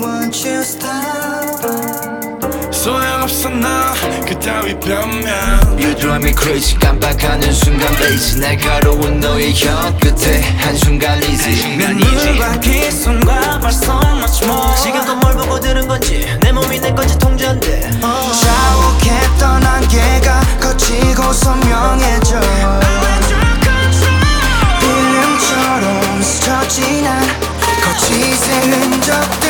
won't you stop 소용없어 너. 그따위 변명. You drive me crazy 깜빡하는 순간 베이스 날카로운 너의 혀 끝에 한순간이지. 눈물과 귀 손과 발 so much more. 지금껏 뭘 보고 들은 건지 내 몸이 내 건지 통제한대. 자욱했던 안개가 거치고 선명해져. 필름처럼 스쳐지는 거짓의 흔적들